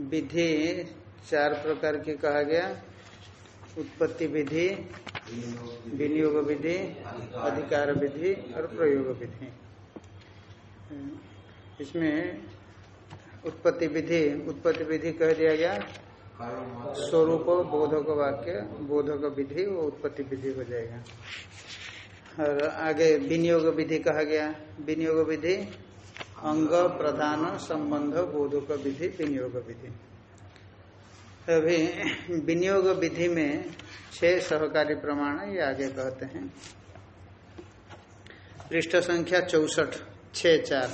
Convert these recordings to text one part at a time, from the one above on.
विधि, चार प्रकार की कहा गया। उत्पत्ति विधि, विनियोग विधि, अधिकार विधि और प्रयोग विधि। इसमें उत्पत्ति विधि उत्पत्ति विधि कह दिया गया। स्वरूप, बोधक वाक्य, बोधक विधि वो उत्पत्ति विधि हो जाएगा। और आगे विनियोग विधि कहा गया। विनियोग विधि अंग प्रधान संबंध बोधक विधि, विनियोग विधि। अभी विनियोग विधि में छह सहकारी प्रमाण ये आगे कहते हैं। पृष्ठ संख्या चौसठ छ चार।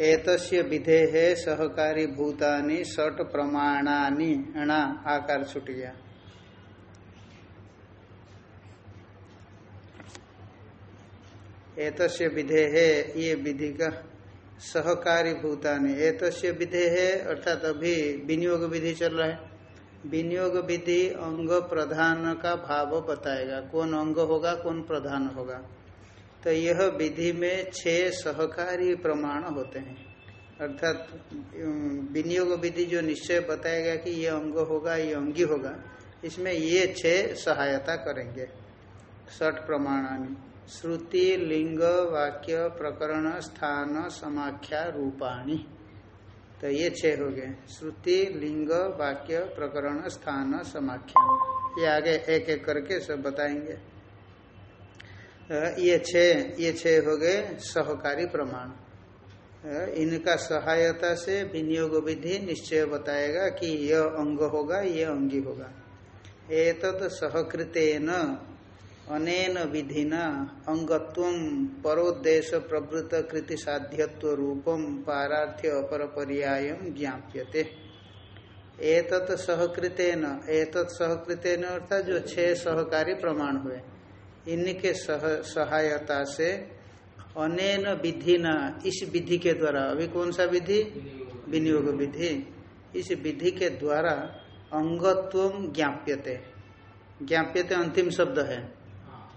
एतस्य विधे है सहकारी भूतानि षट प्रमाणानि आकार छुट गया। एतस्य विधे है ये विधि का सहकारी भूतानि एतस्य विधे है अर्थात अभी विनियोग विधि चल रहा है। विनियोग विधि अंग प्रधान का भाव बताएगा। कौन अंग होगा, कौन प्रधान होगा। तो यह विधि में छह सहकारी प्रमाण होते हैं। अर्थात विनियोग विधि जो निश्चय बताएगा कि ये अंग होगा, ये अंगी होगा, इसमें ये छह सहायता करेंगे। षठ प्रमाणानी। श्रुति, लिंग, वाक्य, प्रकरण, स्थान, समाख्या, रूपाणी। तो ये छह हो गए। श्रुति, लिंग, वाक्य, प्रकरण, स्थान, समाख्या। ये आगे एक एक करके सब बताएँगे। ये छह ये छह हो गए सहकारी प्रमाण। इनका सहायता से विनियोग विधि निश्चय बताएगा कि यह अंग होगा, ये अंगी होगा। एतद सहकृतेन अनेन विधिना अंगत्व परोदेश प्रवृत कृति साध्यत्व रूपम पारार्थ्य अपर पर्याय ज्ञाप्यते। एतत् सहकृतेन एतत् सहकृतेन अर्थात जो छह सहकारी प्रमाण हुए इनके सह, सहायता से अनेन विधि न इस विधि के द्वारा अभी कौन सा विधि? विनियोग विधि। इस विधि के द्वारा अंगत्व ज्ञाप्यते। ज्ञाप्यते अंतिम शब्द है।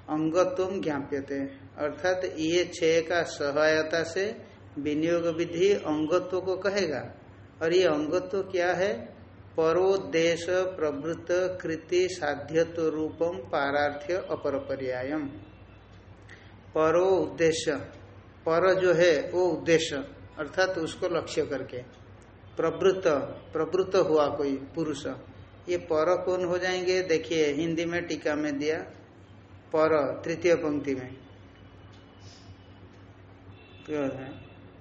अंगत्व ज्ञाप्यते। अर्थात ये छह का सहायता से विनियोग विधि अंगत्व को कहेगा। और ये अंगत्व क्या है? परोदेश प्रवृत्त कृति साध्यत्व रूपम पारार्थ्य अपर पर्यायम परो उद्देश्य। पर जो है, वो उद्देश्य। अर्थात उसको लक्ष्य करके। प्रवृत्त। प्रवृत्त हुआ कोई पुरुष। ये पर कौन हो जाएँगे? देखिए, हिंदी में टीका में दिया पर तृतीय पंक्ति में।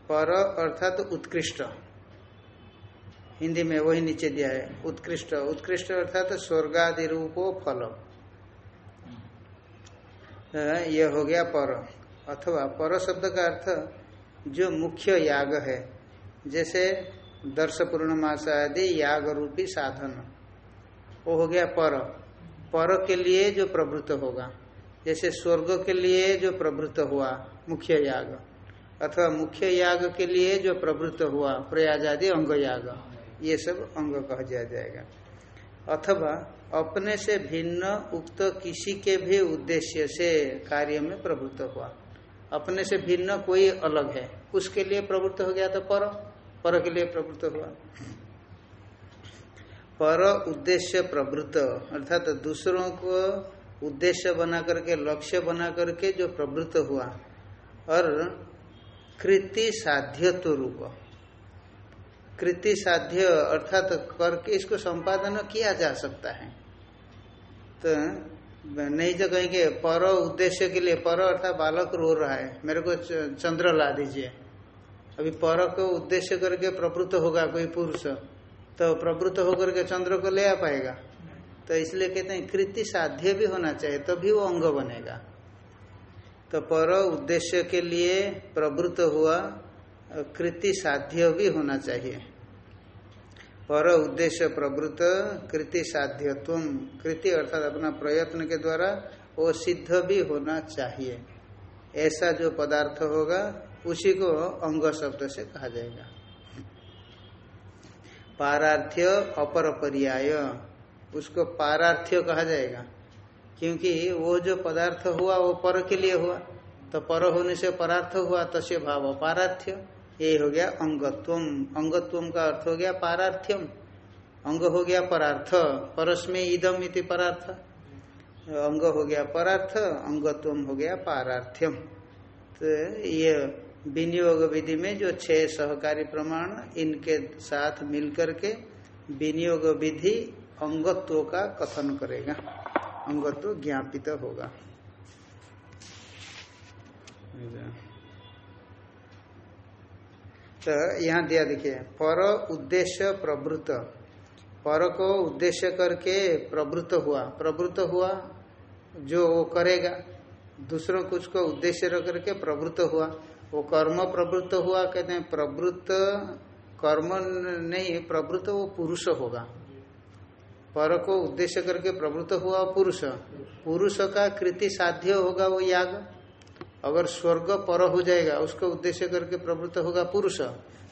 पर अर्थात तो उत्कृष्ट। हिंदी में वही नीचे दिया है, उत्कृष्ट। उत्कृष्ट अर्थात तो स्वर्गादि रूपो फल यह हो गया पर। अथवा पर शब्द का अर्थ जो मुख्य याग है, जैसे दर्श पूर्णमास आदि याग रूपी साधन। वो हो गया पर। पर के लिए जो प्रवृत्त होगा। जैसे स्वर्ग के लिए जो प्रवृत्त हुआ, मुख्य याग, अथवा मुख्य याग के लिए जो प्रवृत्त हुआ प्रयाज आदि अंग याग ये सब अंग कहा जा जाएगा। अथवा अपने से भिन्न उक्त किसी के भी उद्देश्य से कार्य में प्रवृत्त हुआ। अपने से भिन्न कोई अलग है, उसके लिए प्रवृत्त हो गया तो पर पर के लिए प्रवृत्त हुआ। पर उद्देश्य प्रवृत्त, अर्थात दूसरों को उद्देश्य बना करके, लक्ष्य बना करके जो प्रवृत्त हुआ। और कृति साध्यत्व रूप। कृति साध्य अर्थात करके इसको संपादन किया जा सकता है। तो नहीं तो कहेंगे, पर उद्देश्य के लिए, पर अर्थात बालक रो रहा है। मेरे को चंद्र ला दीजिए। अभी पर को उद्देश्य करके प्रवृत्त होगा कोई पुरुष तो प्रवृत्त होकर के चंद्र को ले आ पाएगा। तो इसलिए कहते हैं, कृति साध्य भी होना चाहिए तभी तो वो अंग बनेगा। तो पर उद्देश्य के लिए प्रवृत्त हुआ, कृति साध्य भी होना चाहिए। पर उद्देश्य प्रवृत्त, कृति साध्यत्व कृति अर्थात अपना प्रयत्न के द्वारा वो सिद्ध भी होना चाहिए। ऐसा जो पदार्थ होगा, उसी को अंग शब्द से कहा जाएगा। पारार्थ्य अपर पर्याय उसको पारार्थ्य कहा जाएगा। क्योंकि वो जो पदार्थ हुआ, वो पर के लिए हुआ। तो पर होने से परार्थ हुआ तस्य भाव पारार्थ्य। ये हो गया अंगत्वम। अंगत्वम का अर्थ हो गया पारार्थ्यम। अंग हो गया परार्थ। परस्मे इदम इति परार्थ। अंग हो गया परार्थ, अंगत्वम हो गया पारार्थ्यम। तो ये विनियोग विधि में जो छह सहकारी प्रमाण, इनके साथ मिलकर के विनियोग विधि अंगत्व का कथन करेगा। अंगत्व ज्ञापित होगा। तो यहाँ दिया देखिए, पर उद्देश्य प्रवृत्त। पर को उद्देश्य करके प्रवृत्त हुआ। प्रवृत्त हुआ जो वो करेगा, दूसरों कुछ को उद्देश्य रख करके प्रवृत्त हुआ। वो कर्म प्रवृत्त हुआ, कहते हैं प्रवृत्त कर्म नहीं, प्रवृत्त वो पुरुष होगा। पर को उद्देश्य करके प्रवृत्त हुआ पुरुष। पुरुष का कृति साध्य होगा वो याग। अगर स्वर्ग पर हो जाएगा, उसको उद्देश्य करके प्रवृत्त होगा पुरुष।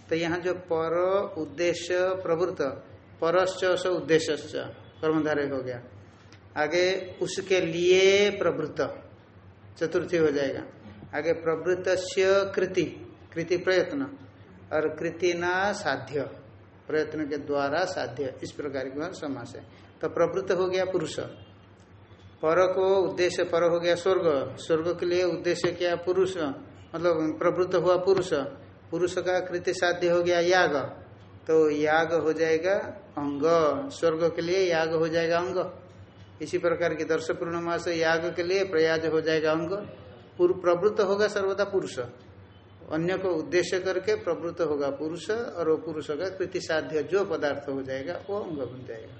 तो यहाँ जो पर उद्देश्य प्रवृत्त, परश्च उद्देश्य कर्मधारय हो गया। आगे उसके लिए प्रवृत्त, चतुर्थी हो जाएगा। आगे प्रवृत्त कृति कृति प्रयत्न। और कृति ना साध्य। प्रयत्न के द्वारा साध्य इस प्रकार की समास है। तो प्रवृत्त हो गया पुरुष। पर को उद्देश्य, पर हो गया स्वर्ग। स्वर्ग के लिए उद्देश्य क्या? पुरुष। मतलब प्रवृत्त हुआ पुरुष। पुरुष का कृति साध्य हो गया याग। तो याग हो जाएगा अंग। स्वर्ग के लिए याग हो जाएगा अंग। इसी प्रकार की दर्श पूर्णमास याग के लिए प्रयाज हो जाएगा अंग। प्रवृत्त होगा सर्वदा पुरुष। अन्य को उद्देश्य करके प्रवृत्त होगा पुरुष और वो पुरुष का कृति साध्य जो पदार्थ हो जाएगा, वो अंग बन जाएगा।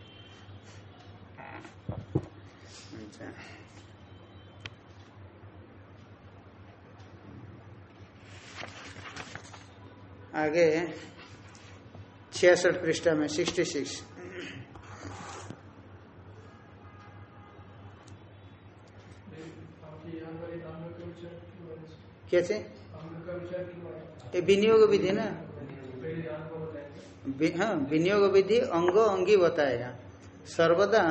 अच्छा। आगे छियासठ पृष्ठा में सिक्सटी सिक्स क्या कैसे ये विनियोग विधि ना? हाँ विनियोग विधि अंग अंगी बताएगा सर्वदा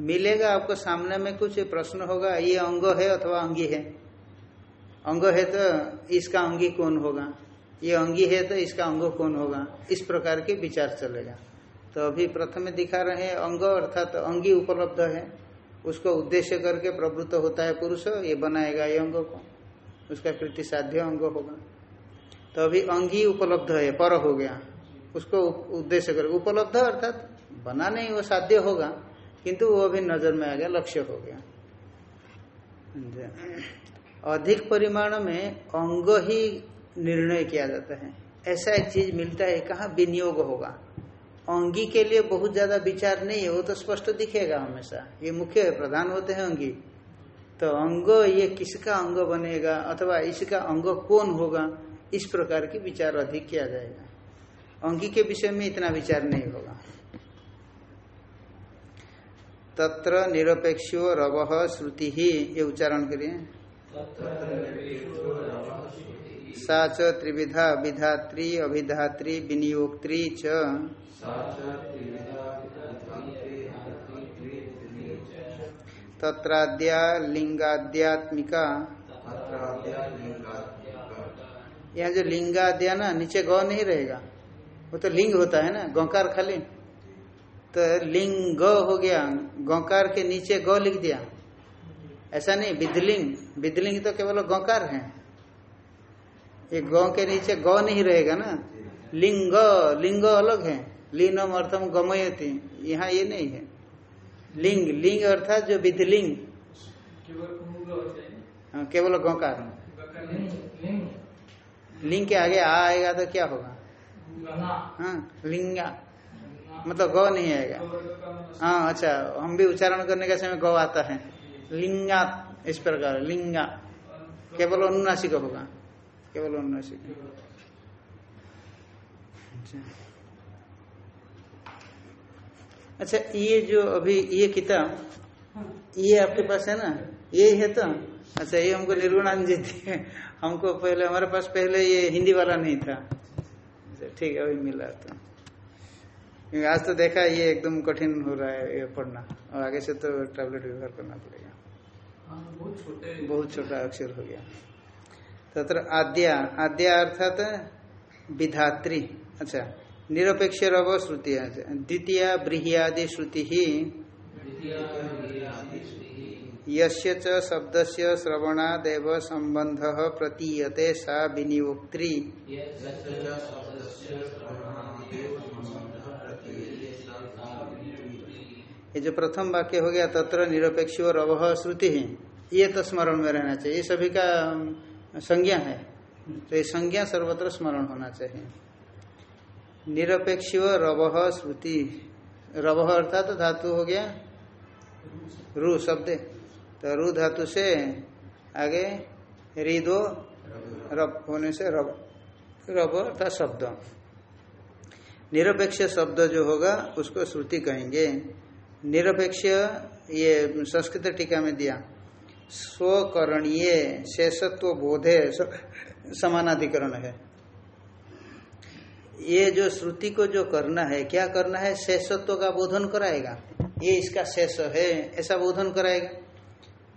मिलेगा आपको सामने में कुछ प्रश्न होगा, ये अंग है अथवा अंगी है? अंग है तो इसका अंगी कौन होगा? ये अंगी है तो इसका अंग कौन होगा? इस प्रकार के विचार चलेगा। तो अभी प्रथम दिखा रहे हैं, अंग अर्थात तो अंगी उपलब्ध है। उसको उद्देश्य करके प्रवृत्त होता है पुरुष, ये बनाएगा ये अंग को। उसका कृति साध्य अंग होगा। तो अभी अंगी उपलब्ध है, पर हो गया। उसको उद्देश्य कर उपलब्ध अर्थात बना नहीं, वो साध्य होगा, किंतु वो अभी नज़र में आ गया, लक्ष्य हो गया। अधिक परिमाण में अंग ही निर्णय किया जाता है। ऐसा एक चीज़ मिलता है, कहाँ विनियोग होगा। अंगी के लिए बहुत ज़्यादा विचार नहीं है, वो तो स्पष्ट दिखेगा हमेशा। ये मुख्य है प्रधान होते हैं अंगी। तो अंग ये किसका अंग बनेगा अथवा इसका अंग कौन होगा? इस प्रकार की विचार अधिक किया जाएगा। अंगी के विषय में इतना विचार नहीं होगा। तत्र निरपेक्षो रव श्रुति ही ये उच्चारण करिए। सा च त्रिविधा, विधात्री, अभिधात्री, विनियोक्त्री च। तत्राद्या लिंगाद्यात्मिका यहाँ जो लिंगाद्या ना, नीचे गौ नहीं रहेगा। वो तो लिंग होता है ना, गौकार खाली। तो लिंग ग हो गया, गौकार के नीचे गौ लिख दिया। ऐसा नहीं विधलिंग विधलिंग तो केवल गौकार है। ये गौ के नीचे गौ नहीं रहेगा ना। लिंग लिंग अलग है। लीनम अर्थम गमयती। यहाँ ये नहीं है। लिंग लिंग अर्थात जो विधिलिंग हाँ केवल गौकार लिंग के आगे आ आएगा तो क्या होगा? हाँ लिंगा। मतलब गौ नहीं आएगा। हाँ अच्छा हम भी उच्चारण करने का समय गौ आता है। लिंगा इस प्रकार लिंगा। केवल अनुनासिक होगा। केवल अनुनासिक। अच्छा। अच्छा ये जो अभी ये किताब ये आपके पास है ना? ये है तो? अच्छा ये हमको निर्गुणानंद जी हमको पहले हमारे पास पहले ये हिंदी वाला नहीं था। अच्छा ठीक है अभी मिला तो। क्योंकि आज तो देखा ये एकदम कठिन हो रहा है ये पढ़ना। और आगे से तो टैबलेट व्यवहार करना पड़ेगा। बहुत छोटा अक्षर हो गया। तत्र आद्या आद्या अर्थात विधात्री। अच्छा निरपेक्ष रव श्रुति द्वितीय ब्रीहियादि श्रुति ही। यस्य च शब्दस्य श्रवणादेव प्रतीयते सा विनियोक्त्री। ये जो प्रथम वाक्य हो गया, तत्र निरपेक्ष अवह श्रुति है। ये तो स्मरण में रहना चाहिए। ये सभी का संज्ञा है। तो ये संज्ञा सर्वत्र स्मरण होना चाहिए। निरपेक्ष रवह श्रुति। रवह अर्थात धातु हो गया? रू शब्द। तो रू धातु से आगे रिदो रब होने से रब। रब अर्थात शब्द। निरपेक्ष शब्द जो होगा, उसको श्रुति कहेंगे। निरपेक्ष ये संस्कृत टीका में दिया। स्वकरणीय, शेषत्व बोधे समानाधिकरण है। ये जो श्रुति को जो करना है, क्या करना है? शेषत्व का बोधन कराएगा। ये इसका शेष है, ऐसा बोधन कराएगा।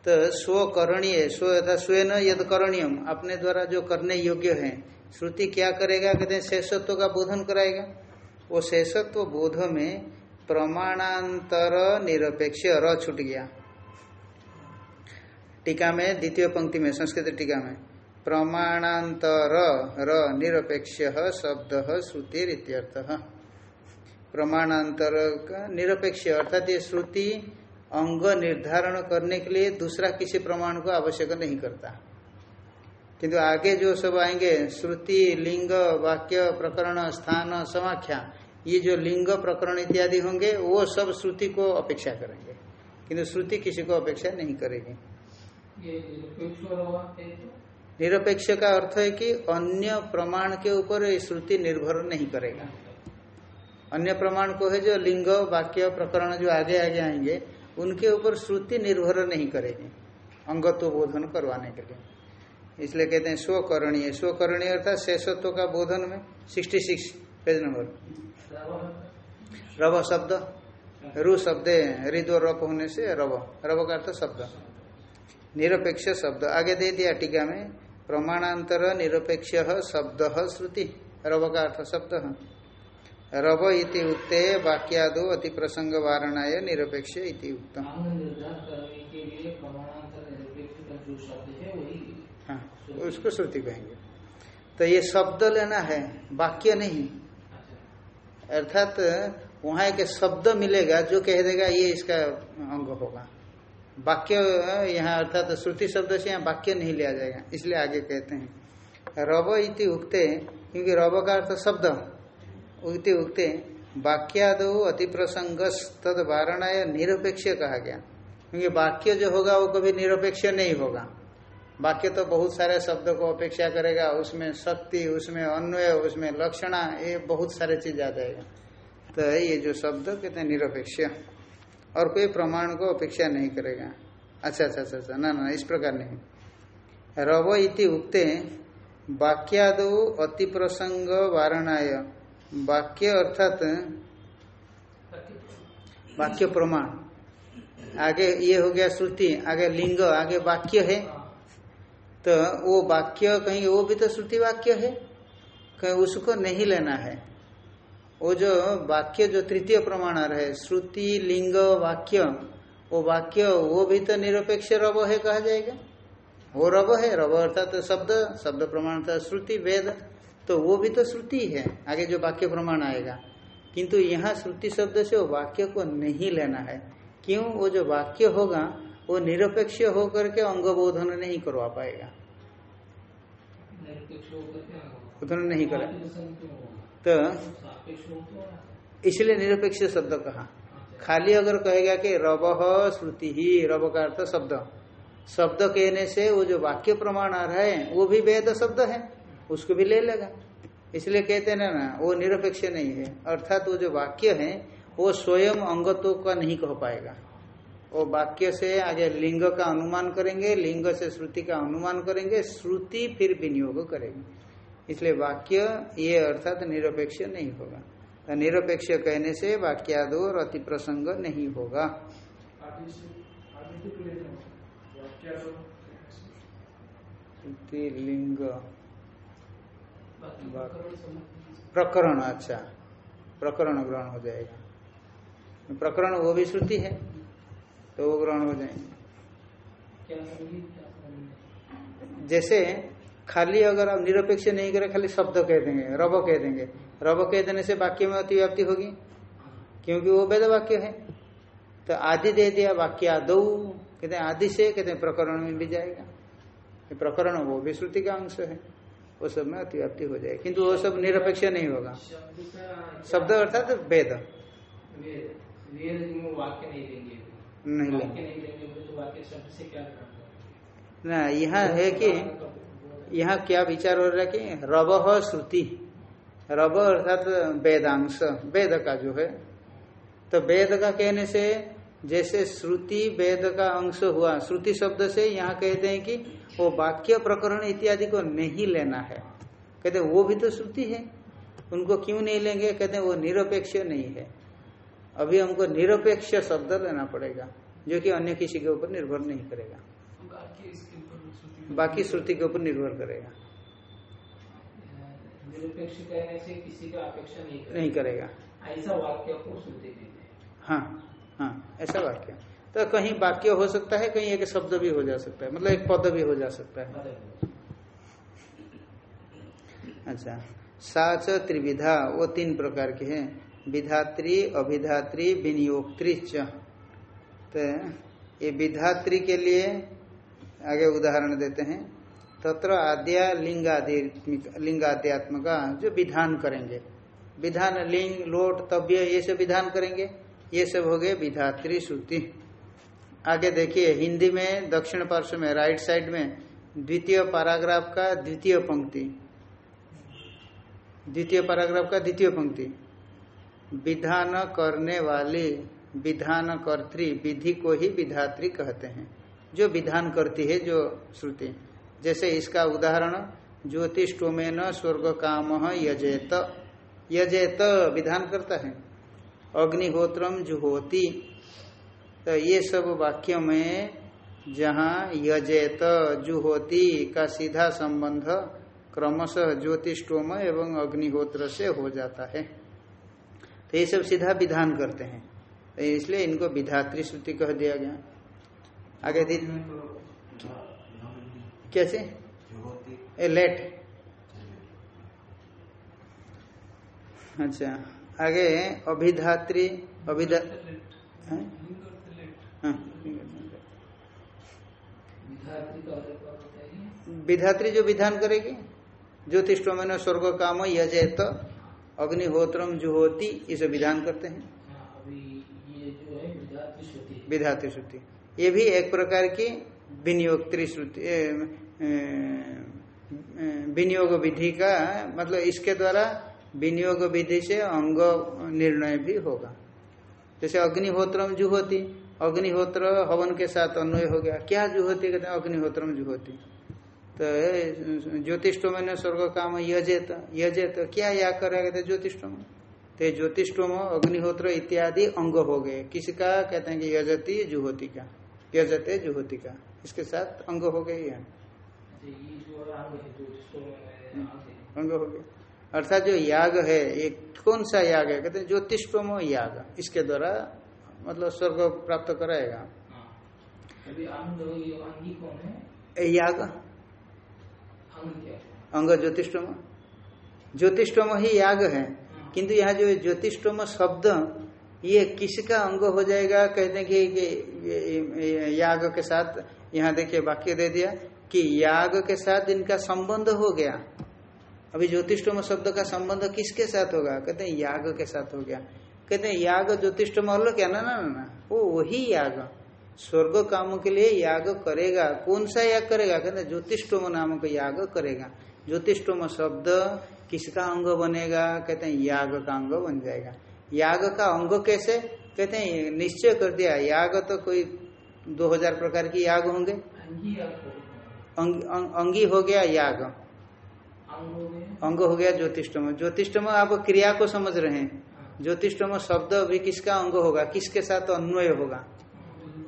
तो स्व करणीय, स्व यथा स्वयं यद करणीयम, अपने द्वारा जो करने योग्य है। श्रुति क्या करेगा? कहते हैं शेषत्व का बोधन कराएगा। वो शेषत्व बोध में प्रमाणांतर निरपेक्ष र छूट गया। टीका में, द्वितीय पंक्ति में, संस्कृत टीका में। प्रमाणांतर, र, निरपेक्ष, शब्द श्रुति इत्यर्थ। प्रमाणांतर निरपेक्ष, अर्थात ये श्रुति अंग निर्धारण करने के लिए दूसरा किसी प्रमाण को आवश्यक नहीं करता। किंतु आगे जो सब आएँगे, श्रुति, लिंग, वाक्य, प्रकरण, स्थान, समाख्या, ये जो लिंग, प्रकरण इत्यादि होंगे, वो सब श्रुति को अपेक्षा करेंगे। किंतु श्रुति किसी को अपेक्षा नहीं करेगी। निरपेक्ष का अर्थ है कि अन्य प्रमाण के ऊपर श्रुति निर्भर नहीं करेगा। अन्य प्रमाण को है जो लिंग, वाक्य, प्रकरण जो आगे आगे आएँगे, उनके ऊपर श्रुति निर्भर नहीं करेगी। अंगत्व बोधन करवाने के लिए। इसलिए कहते हैं स्वकरणीय। स्वकरणीय अर्थात शेषत्व का बोधन में। Sixty six, page number. रव शब्द। रु शब्द रिदो रप होने से रव। रव का अर्थ शब्द। निरपेक्ष शब्द। आगे दे दिया टीका में। प्रमाणांतर निरपेक्ष शब्द श्रुति। रव का अर्थ शब्द। रव इति उक्ते वाक्यादो अति प्रसंग वारणाय निरपेक्ष इति उत्तम हाँ उसको श्रुति कहेंगे। तो ये शब्द लेना है वाक्य नहीं। अर्थात वहाँ एक शब्द मिलेगा जो कह देगा ये इसका अंग होगा। वाक्य यहाँ अर्थात तो श्रुति शब्द से यहाँ वाक्य नहीं लिया जाएगा, इसलिए आगे कहते हैं। रव इति उक्ते, क्योंकि रव का अर्थ शब्द, उक्ति उक्ते, वाक्याद अति प्रसंग तद वारणाय निरपेक्ष कहा गया। क्योंकि वाक्य जो होगा, वो कभी निरपेक्ष नहीं होगा। वाक्य तो बहुत सारे शब्द को अपेक्षा करेगा, उसमें शक्ति, उसमें अन्वय, उसमें लक्षणा, ये बहुत सारे चीज़ आ जाएगा। तो ये जो शब्द, कहते हैं निरपेक्ष। और कोई प्रमाण को अपेक्षा नहीं करेगा। अच्छा अच्छा अच्छा अच्छा ना ना, इस प्रकार नहीं। रव इति उक्ते वाक्याद अति प्रसंग वारणाय। वाक्य अर्थात वाक्य प्रमाण। आगे ये हो गया श्रुति, आगे लिंग, आगे वाक्य है। तो वो वाक्य कहीं, वो भी तो श्रुति वाक्य है। कहीं उसको नहीं लेना है। वो जो वाक्य जो तृतीय प्रमाण है श्रुति लिंग वाक्य वो वाक्य वो भी तो निरपेक्ष रव है कहा जाएगा। वो रव है रव अर्थात तो शब्द शब्द प्रमाण था श्रुति वेद तो वो भी तो श्रुति है। आगे जो वाक्य प्रमाण आएगा। किंतु यहाँ श्रुति शब्द से वो वाक्य को नहीं लेना है। क्यों? वो जो वाक्य होगा वो निरपेक्ष होकर के अंग बोधन नहीं करवा पाएगा। नहीं करे तो इसलिए निरपेक्ष शब्द कहा। खाली अगर कहेगा कि रब श्रुति ही रब का अर्थ शब्द। शब्द कहने से वो जो वाक्य प्रमाण आ रहा है, वो भी वेद शब्द है। उसको भी ले लेगा। इसलिए कहते हैं ना, वो निरपेक्ष नहीं है। अर्थात वो जो वाक्य है, वो स्वयं अंगत्व का नहीं कह पाएगा। वो वाक्य से आगे लिंग का अनुमान करेंगे, लिंग से श्रुति का अनुमान करेंगे, श्रुति फिर विनियोग करेंगे। इसलिए वाक्य, ये अर्थात निरपेक्ष नहीं होगा। तो निरपेक्ष कहने से वाक्यादो और अति प्रसंग नहीं होगा। लिंग प्रकरण अच्छा। प्रकरण ग्रहण हो जाएगा। प्रकरण, वो भी श्रुति है तो वो ग्रहण हो जाएँगे। जैसे खाली अगर आप निरपेक्ष नहीं करें खाली शब्द कह देंगे रब कह देंगे। रब कह देने से वाक्य में अतिव्याप्ति होगी? क्योंकि वो वेद वाक्य है। तो आदि दे दिया वाक्य आदो कहते हैं आदि से कहते हैं प्रकरण में भी जाएगा। ये प्रकरण वो भी श्रुति का अंश है। वो सब में अतिव्याप्ति हो जाएगी। किंतु वो सब निरपेक्ष नहीं होगा। शब्द अर्थात तो वेद। नहीं लेंगे ना यहाँ है कि यहाँ क्या विचार हो रहा है कि रव श्रुति रब अर्थात वेदांश, वेद का जो है तो वेद का कहने से जैसे श्रुति वेद का अंश हुआ, श्रुति शब्द से यहाँ कहते हैं कि वो वाक्य प्रकरण इत्यादि को नहीं लेना है। कहते वो भी तो श्रुति है, उनको क्यों नहीं लेंगे? कहते वो निरपेक्ष नहीं है। अभी हमको निरपेक्ष शब्द लेना पड़ेगा, जो कि अन्य किसी के ऊपर निर्भर नहीं करेगा। बाकी श्रुति के ऊपर निर्भर करेगा। निरपेक्ष कहने से किसी का अपेक्षा नहीं करेगा, नहीं करेगा। ऐसा वाक्य को श्रुति हाँ। हाँ ऐसा वाक्य। तो कहीं वाक्य हो सकता है कहीं एक शब्द भी हो जा सकता है मतलब एक पद भी हो जा सकता है। अच्छा साच त्रिविधा वो तीन प्रकार के हैं। विधात्री अभिधात्री विनियोक्त्री तो ये विधात्री के लिए आगे उदाहरण देते हैं। तत्र आद्या लिंगादि लिंगाध्यात्म का जो विधान करेंगे। विधान, लिंग, लोट, तव्य, ये सब विधान करेंगे। ये सब हो गए विधात्री श्रुति। आगे देखिए, हिंदी में, दक्षिण पार्श्व में, राइट साइड में, द्वितीय पैराग्राफ का द्वितीय पंक्ति। द्वितीय पैराग्राफ का द्वितीय पंक्ति। विधान करने वाली विधान कर्त्री विधि को ही विधात्री कहते हैं। जो विधान करती है, जो श्रुति। जैसे इसका उदाहरण ज्योतिषोमेन स्वर्ग काम यजेत। यजेत विधान करता है। अग्निहोत्रम जुहोती। तो ये सब वाक्यों में जहाँ यजेत, जुहोती का सीधा संबंध क्रमशः ज्योतिषोम एवं अग्निहोत्र से हो जाता है। तो ये सब सीधा विधान करते हैं। तो इसलिए इनको विधात्री श्रुति कह दिया गया। आगे दी कैसे? ए लेट अच्छा आगे अभिधात्री अभिधा विधात्री जो विधान करेगी? ज्योतिषोमन स्वर्ग काम यजेत तो अग्निहोत्रम जुहोती इसे विधान करते हैं। विधात्री श्रुति। ये भी एक प्रकार की विनियोक्त्री श्रुति विनियोग विधि का मतलब इसके द्वारा विनियोग विधि से अंग निर्णय भी होगा। जैसे अग्निहोत्रम जुहोती, अग्निहोत्र हवन के साथ अन्वय हो गया। क्या जुहोती कहते हैं? अग्निहोत्रम जुहोती। तो ज्योतिषोम ने स्वर्ग काम यजेत यजेत। क्या या करेगा कहते ज्योतिषोम तो ज्योतिषोम अग्निहोत्र इत्यादि अंग हो गए। किसका? कहते हैं कि यजती जुहोती का। यजते जुहोती का। इसके साथ अंग हो गए यहाँ अंग हो गए। अर्थात जो याग है ये कौन सा याग है? कहते हैं ज्योतिषोम याग। इसके द्वारा मतलब स्वर्ग प्राप्त कराएगा। याग। अंग ज्योतिषोम ज्योतिषोम ही याग है। किंतु यहाँ जो ज्योतिषोम शब्द ये किसका अंग हो जाएगा? कहते हैं कि याग के साथ, यहाँ देखिए वाक्य दे दिया कि याग के साथ इनका संबंध हो गया। अभी ज्योतिषोम शब्द का संबंध किसके साथ होगा? कहते हैं याग के साथ हो गया। कहते हैं याग ज्योतिषोम अलग क्या? ना ना ना वो वही याग। स्वर्ग कामों के लिए याग करेगा। कौन सा याग करेगा? कहते हैं नाम का याग करेगा। ज्योतिषोम शब्द किसका अंग बनेगा? कहते हैं याग का अंग बन जाएगा। याग का अंग कैसे? कहते हैं निश्चय कर दिया। याग तो कोई दो हज़ार प्रकार की याग होंगे। अंग, अंगी हो गया याग। अंग हो गया। ज्योतिषम ज्योतिषम आप क्रिया को समझ रहे हैं। ज्योतिषम शब्द भी किसका अंग होगा? किसके साथ अन्वय होगा?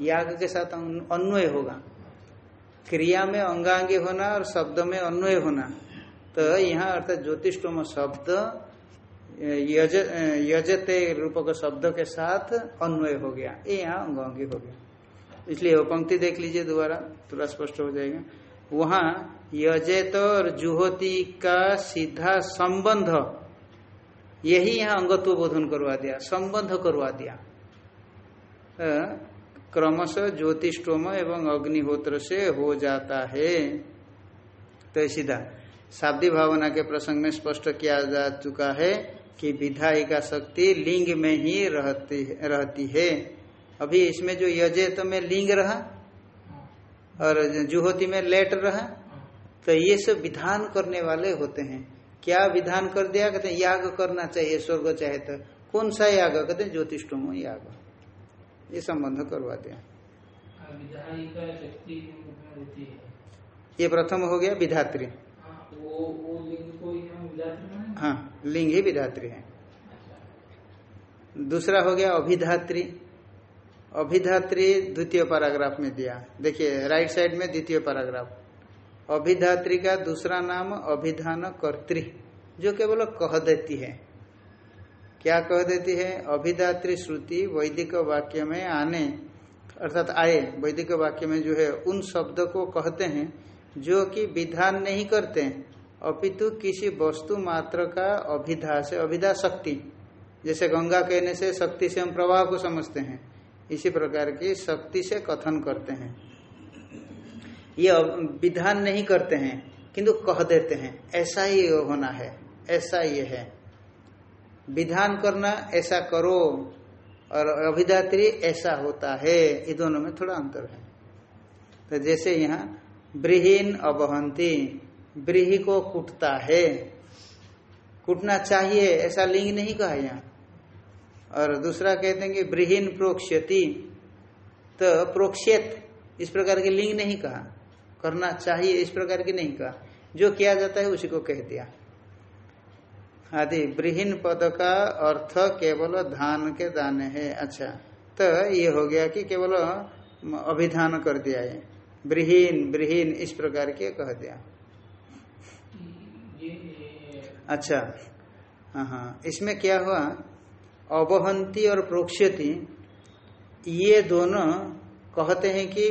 याग के साथ अन्वय होगा। क्रिया में अंगांगी होना और शब्द में अन्वय होना। तो यहाँ अर्थात ज्योतिषोम शब्द यज, यजते रूपक शब्द के साथ अन्वय हो गया। ये यहाँ अंग अंगी हो गया। इसलिए वो पंक्ति देख लीजिए दोबारा थोड़ा स्पष्ट हो जाएगा। वहाँ यजेत और जुहोती का सीधा संबंध, यही यहाँ अंगत्व बोधन करवा दिया, संबंध करवा दिया। क्रमशः ज्योतिषोम एवं अग्निहोत्र से हो जाता है। तो सीधा। शाब्दी भावना के प्रसंग में स्पष्ट किया जा चुका है। कि विधायी का शक्ति लिंग में ही रहती रहती है। अभी इसमें जो यजेत में लिंग रहा और जुहोती में लेट रहा तो ये सब विधान करने वाले होते हैं। क्या विधान कर दिया? कहते हैं याग करना चाहिए स्वर्ग चाहे तो। कौन सा याग? कहते हैं ज्योतिषोम याग। ये संबंध करवा दिया ये प्रथम हो गया विधात्री हाँ लिंग ही विधात्री है। दूसरा हो गया अभिधात्री। अभिधात्री द्वितीय पैराग्राफ में दिया। देखिए राइट साइड में द्वितीय पैराग्राफ। अभिधात्री का दूसरा नाम अभिधान कर्त्री जो केवल कह देती है। क्या कह देती है? अभिधात्री श्रुति वैदिक वाक्य में आने, अर्थात आए, वैदिक वाक्य में जो है, उन शब्द को कहते हैं जो कि विधान नहीं करते अपितु किसी वस्तु मात्र का अभिधा से अभिधा शक्ति जैसे गंगा कहने से शक्ति से हम प्रवाह को समझते हैं, इसी प्रकार की शक्ति से कथन करते हैं। ये विधान नहीं करते हैं, किंतु कह देते हैं, ऐसा ही होना है, ऐसा ये है। विधान करना, ऐसा करो, और अभिदात्री ऐसा होता है, ये दोनों में थोड़ा अंतर है। तो जैसे यहाँ, ब्रीहीन अबहंती ब्रीही को कुटता है। कुटना चाहिए, ऐसा लिंग नहीं कहा यहाँ। और दूसरा कहते हैं कि ब्रीहीन प्रोक्ष्यति तो प्रोक्षेत इस प्रकार के लिंग नहीं कहा। करना चाहिए, इस प्रकार की नहीं कहा। जो किया जाता है, उसी को कह दिया। आदि, ब्रीहीन पद का अर्थ केवल धान के दाने है। अच्छा तो ये हो गया कि केवल अभिधान कर दिया है। ब्रीहीन ब्रीहीन, इस प्रकार के कह दिया। अच्छा। हाँ इसमें क्या हुआ? अवहंती और प्रोक्षति, ये दोनों कहते हैं कि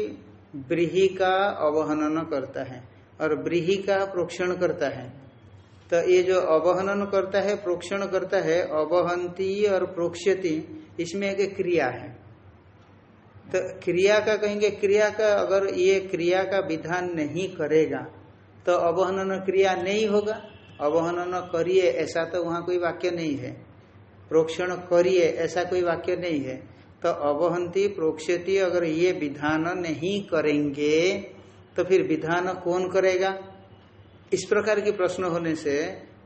ब्रीही का अवहनन करता है और ब्रीही का प्रोक्षण करता है। तो ये जो अवहनन करता है, प्रोक्षण करता है, अवहंती और प्रोक्षति, इसमें एक क्रिया है। तो क्रिया का कहेंगे, क्रिया का अगर ये क्रिया का विधान नहीं करेगा तो अवहनन क्रिया नहीं होगा। अवहनन करिए, ऐसा तो वहाँ कोई वाक्य नहीं है। प्रोक्षण करिए, ऐसा कोई वाक्य नहीं है। तो अवहंती, प्रोक्षति अगर ये विधान नहीं करेंगे तो फिर विधान कौन करेगा? इस प्रकार के प्रश्न होने से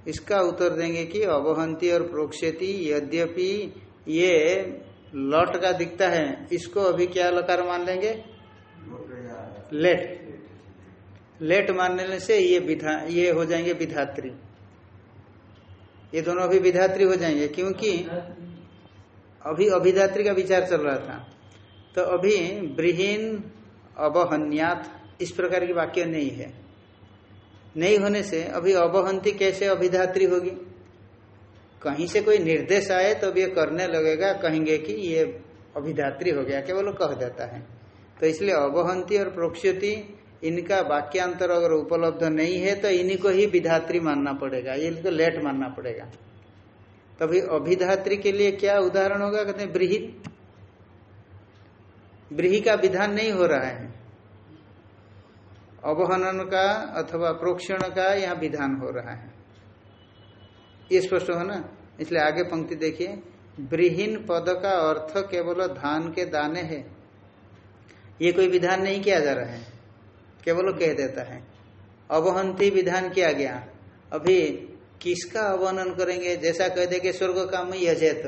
इसका उत्तर देंगे कि अवहंती और प्रोक्षति यद्यपि ये लट का दिखता है, इसको अभी क्या लकार मान लेंगे? लेट। लेट मानने से ये विधा, ये हो जाएँगे विधात्री। ये दोनों अभी विधात्री हो जाएँगे, क्योंकि अभी अभिधात्री का विचार चल रहा था। तो अभी ब्रिहीन अवहन्यात, इस प्रकार की वाक्य नहीं है। नहीं होने से अभी अवहंती कैसे अभिधात्री होगी? कहीं से कोई निर्देश आए तो अब ये करने लगेगा, कहेंगे कि ये अभिधात्री हो गया, केवल कह देता है। तो इसलिए अवहंती और प्रोक्षति इनका वाक्यांतर अगर उपलब्ध नहीं है तो इन्हीं को ही विधात्री मानना पड़ेगा। इनको लेट मानना पड़ेगा। तभी अभिधात्री के लिए क्या उदाहरण होगा? कहते हैं, ब्रीही। ब्रीही का विधान नहीं हो रहा है। अवहनन का अथवा प्रोक्षण का यहाँ विधान हो रहा है। ये स्पष्ट हो ना? इसलिए आगे पंक्ति देखिए। ब्रीहीन पद का अर्थ केवल धान के दाने है। ये कोई विधान नहीं किया जा रहा है। केवल कह देता है। अवहंती विधान किया गया। अभी किसका अवहनन करेंगे? जैसा कह दे कि स्वर्ग काम यजेत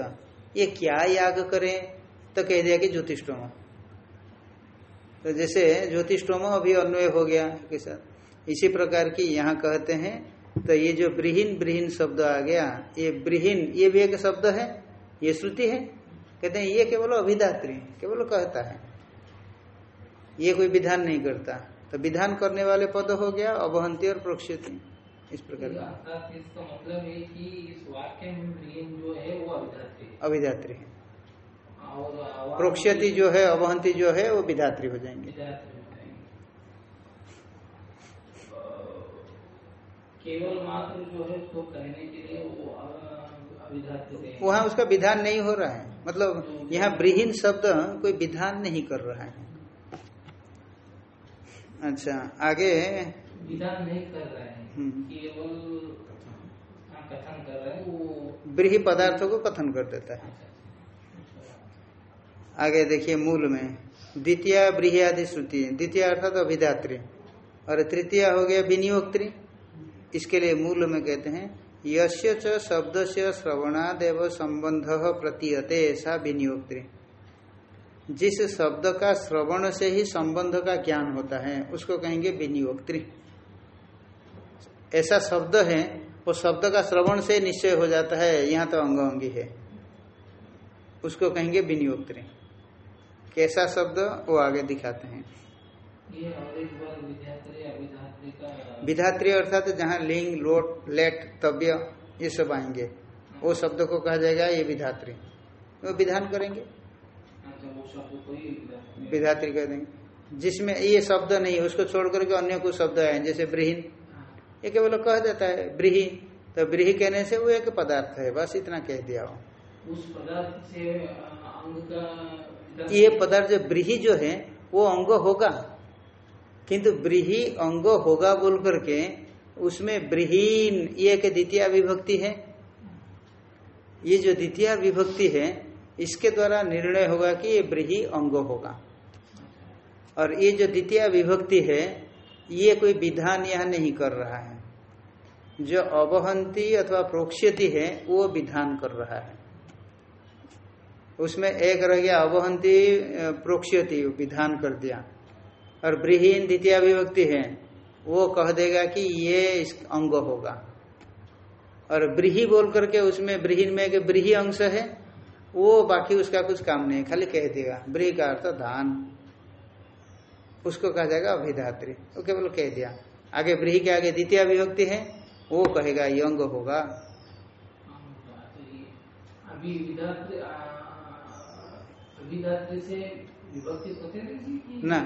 ये क्या याग करें? तो कह दिया कि ज्योतिषोम तो जैसे ज्योतिषोम अभी अन्वय हो गया के साथ। इसी प्रकार की यहाँ कहते हैं तो ये जो ब्रिहीन ब्रिहीन शब्द आ गया, ये ब्रिहीन, ये भी एक शब्द है, ये श्रुति है। कहते हैं, ये केवल अभिदात्री, केवल कहता है। ये कोई विधान नहीं करता। तो विधान करने वाले पद हो गया अवहंती और प्रोक्षति इस प्रकार। का इसका मतलब है कि इस वाक्य में जो है वो अभिधात्री है। अभिधात्री है। प्रोक्ष्यति जो है अवहंती जो है वो विधात्री हो जाएँगे। केवल मात्र जो है उसको कहने के लिए वो वहाँ उसका विधान नहीं हो रहा है। मतलब यहाँ ब्रीहीन शब्द कोई विधान नहीं कर रहा है। अच्छा आगे विधान नहीं कर रहे हैं। हम्म। केवल कथन कर रहे हैं वो ब्रीही पदार्थों को कथन कर देता है। आगे देखिए मूल में। द्वितीय ब्रीही आदि श्रुति। द्वितीय अर्थात तो अभिधात्री और तृतीय हो गया विनियोक्त्री। इसके लिए मूल में कहते हैं यस्य च शब्द से श्रवणादेव संबंध प्रतीयते ऐसा विनियोक्त्री। जिस शब्द का श्रवण से ही संबंध का ज्ञान होता है उसको कहेंगे विनियोक्त्री। ऐसा शब्द है वो शब्द का श्रवण से निश्चय हो जाता है यहाँ तो अंग अंगी है। उसको कहेंगे विनियोक्त्री। कैसा शब्द वो आगे दिखाते हैं। विधात्री अर्थात जहाँ लिंग लोट लेट तव्य ये सब आएँगे। वो शब्द को कहा जाएगा ये विधात्री। वो विधान करेंगे अच्छा वो शब्द को ही विधात्री कह देंगे। जिसमें ये शब्द नहीं उसको छोड़ करके अन्य कुछ शब्द आए जैसे ब्रीहीन। हाँ, ये केवल कह देता है ब्रीही। तो ब्रीही कहने से वो एक पदार्थ है बस इतना कह दिया हो। उस पदार्थ से अंग का ये पदार्थ जो ब्रीही जो है वो अंग होगा। किंतु ब्रीही अंग होगा बोल करके उसमें ब्रीहीन ये एक द्वितीय विभक्ति है। ये जो द्वितीय विभक्ति है इसके द्वारा निर्णय होगा कि ये ब्रीही अंग होगा। और ये जो द्वितीय विभक्ति है, ये कोई विधान यहाँ नहीं कर रहा है। जो अवहंती अथवा प्रोक्ष्यति है, वो विधान कर रहा है। उसमें एक रह गया अवहंती, प्रोक्ष्यति, विधान कर दिया। और ब्रीहीन द्वितीय विभक्ति है, वो कह देगा कि ये इस अंग होगा। और ब्रीही बोल करके उसमें ब्रीहीन में एक ब्रीही अंश है वो बाकी उसका कुछ काम नहीं खाली कह देगा ब्रीही का अर्थ धान उसको कहा जाएगा अभिधात्री। वो केवल कह दिया। आगे ब्रीही के आगे द्वितीय विभक्ति है वो कहेगा ये अंग होगा। हाँ, तो होते ना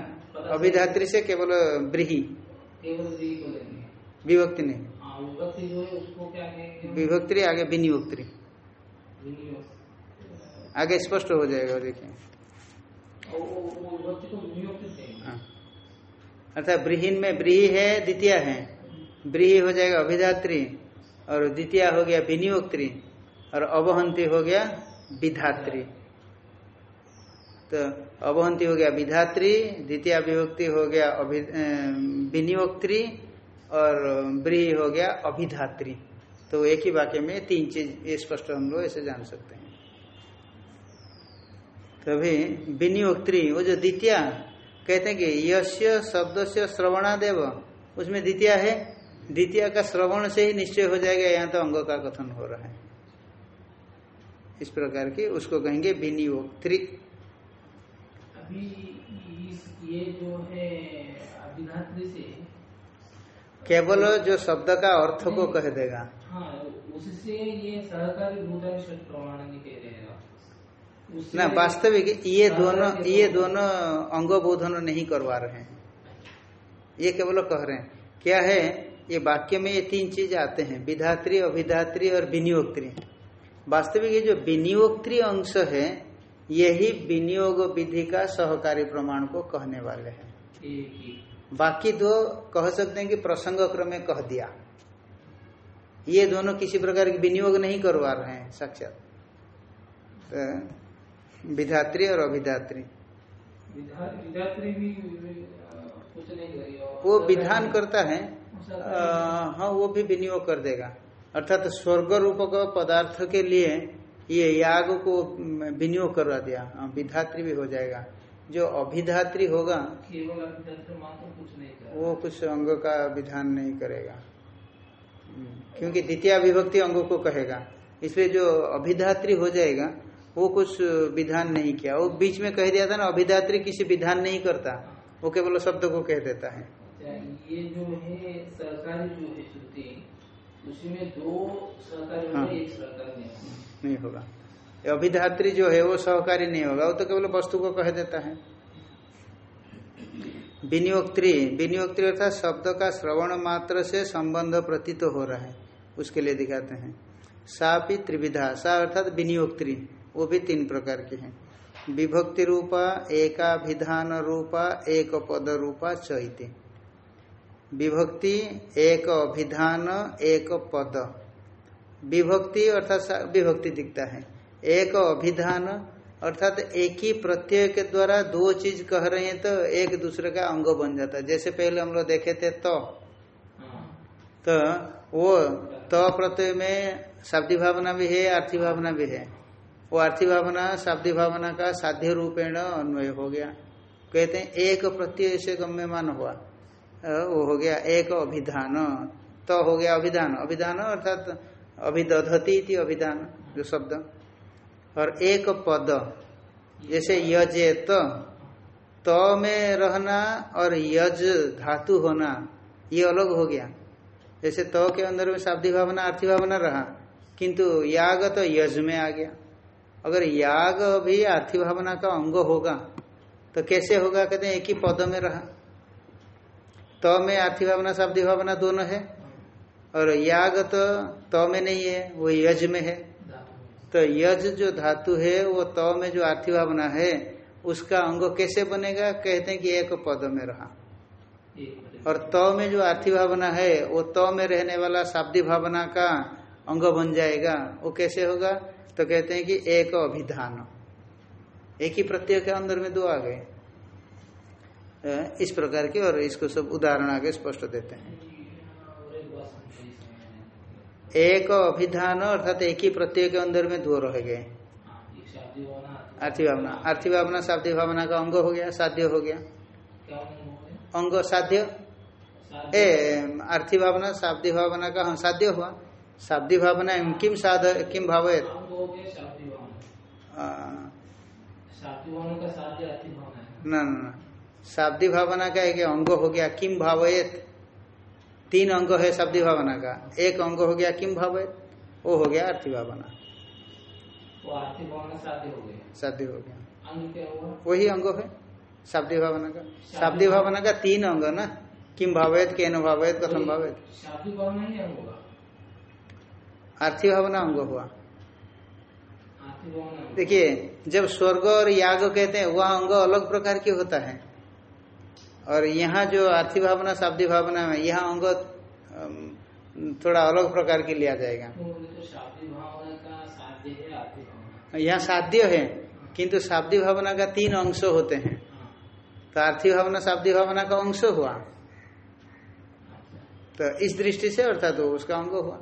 अभिधात्री से केवल ब्रीही। विभक्ति नहीं। हाँ विभक्ति जो उसको क्या विभक्ति आगे विनियोक्त्री आगे स्पष्ट हो जाएगा देखिए। हाँ। अर्थात ब्रीहीन में ब्रीही है द्वितीय है। ब्रीही हो जाएगा अभिधात्री और द्वितीय हो गया विनियोक्त्री और अवहंती हो गया विधात्री। तो अवहंती हो गया विधात्री द्वितीय विभक्ति हो गया विनियोक्त्री और ब्रीही हो गया अभिधात्री। तो एक ही वाक्य में तीन चीज़ ये स्पष्ट हम लोग ऐसे जान सकते हैं। तभी विनियोक्त्री वो जो द्वितीय कहते हैं कि यश्य शब्द से श्रवणादेव उसमें द्वितीय है। द्वितीय का श्रवण से ही निश्चय हो जाएगा यहाँ तो अंग का कथन हो रहा है। इस प्रकार की उसको कहेंगे विनियोक्त्री। अभी इस ये जो है से केवल जो शब्द का अर्थ को कह देगा। हाँ उससे ये सहकारी भूता प्रमाण कह रहेगा उससे- ना वास्तविक ये दोनों ये दोनों अंग बोधन नहीं करवा रहे हैं। ये केवल कह रहे हैं क्या है ये वाक्य में ये तीन चीज़ आते हैं विधात्री अभिधात्री और विनियोक्त्री। वास्तविक ये जो विनियोक्त्री अंश है यही विनियोग विधि का सहकारी प्रमाण को कहने वाले हैं। बाकी दो कह सकते हैं कि प्रसंग क्रम में कह दिया। ये दोनों किसी प्रकार की विनियोग नहीं करवा रहे हैं साक्षात। तो विधात्री और अभिधात्री विधात्री भी कुछ नहीं करेगी और- वो विधान करता है हाँ वो भी विनियोग कर देगा। अर्थात तो स्वर्ग रूप का पदार्थ के लिए ये याग को विनियोग करवा दिया। हाँ, विधात्री भी हो जाएगा। जो अभिधात्री होगा वो कुछ अंग का विधान नहीं करेगा। हम्म, क्योंकि द्वितीय विभक्ति अंगों को कहेगा। इसलिए जो अभिधात्री हो जाएगा वो कुछ विधान नहीं किया। वो बीच में कह दिया था ना अभिधात्री किसी विधान नहीं करता। वो केवल शब्द को कह देता है। अच्छा, ये जो है सरकारी जो श्रुति उसी में दो सहकारी हाँ। एक सहकारी नहीं होगा। अभिधात्री जो है वो सहकारी नहीं होगा। वो तो केवल वस्तु को कह देता है। विनियोक्त्री विनियोक्त्री अर्थात शब्द का श्रवण मात्र से संबंध प्रतीत तो हो रहा है। उसके लिए दिखाते हैं। सा भी त्रिविधा सा अर्थात विनियोक्त्री। वो भी तीन प्रकार के हैं। विभक्ति रूपा एकाभिधान रूपा एक पद रूपा चैती। विभक्ति एक अभिधान एक पद विभक्ति अर्थात विभक्ति दिखता है। एक अभिधान अर्थात एक ही प्रत्यय के द्वारा दो चीज़ कह रहे हैं तो एक दूसरे का अंग बन जाता है। जैसे पहले हम लोग देखे थे तो। तो वो तो प्रत्यय में शाब्दी भावना भी है आर्थिक भावना भी है। वो आर्थिक भावना शाब्दी भावना का साध्य रूपेण अन्वय हो गया। कहते हैं, एक प्रत्यय से गम्यमान हुआ। वो हो गया, एक अभिधान। तो हो गया अभिधान। अभिधान अर्थात अभिदधती इति अभिधान, जो शब्द। और एक पद, जैसे यजेत। तो में रहना और यज धातु होना, ये अलग हो गया। जैसे तो के अंदर में शाब्दी भावना, आर्थिक भावना रहा, किंतु याग तो यज में आ गया। अगर याग भी आर्थी भावना का अंग होगा तो कैसे होगा? कहते हैं, एक ही पद में रहा। तो में आर्थी भावना शाब्दी भावना दोनों है। और याग तो तो में नहीं है, वो यज में है। तो यज जो धातु है, वो तो में जो आर्थी भावना है, उसका अंग कैसे बनेगा? कहते हैं कि एक पद में रहा। और तो में जो आर्थी भावना है, वो तो में रहने वाला शाब्दी भावना का अंग बन जाएगा। वो कैसे होगा? तो कहते हैं कि एक अभिधान। एक ही प्रत्यय के अंदर में दो आ गए। इस प्रकार के और इसको सब उदाहरण आगे स्पष्ट देते हैं। एक अभिधान अर्थात एक ही प्रत्यय के अंदर में दो रह गए। हाँ, एक शादी होना आर्थी भावना आर्थिक भावना शाब्दी भावना का अंग हो गया साध्य हो गया। अंग साध्य? ए आर्थी भावना शाब्दी भावना का हाँ साध्य हुआ। शाब्दी भावना किम साध किम भावेत न न शाब्दी भावना का एक अंग हो गया किम भावेत तीन अंग है शाब्दी भावना का। एक अंग हो गया किम भावेत वो हो गया अर्थी भावना। वो आर्थिक भावना शादी हो हो गया। वही अंग है शाब्दी भावना का। शाब्दी भावना। का तीन अंग ना। किम भावेत केन भावेत कथम भावेत शादी भावना अंग हुआ। आर्थिक। देखिए जब स्वर्ग और याग कहते हैं वह अंग अलग प्रकार के होता है। और यहाँ जो आर्थी भावना शाब्दी भावना में यहाँ अंग थोड़ा अलग प्रकार के लिया जाएगा। तो तो यहाँ साध्य है किंतु शाब्दी भावना का तीन अंश होते हैं। हाँ। तो आर्थिक भावना शाब्दी भावना का अंश हुआ। अच्छा। तो इस दृष्टि से अर्थात वो उसका अंग हुआ।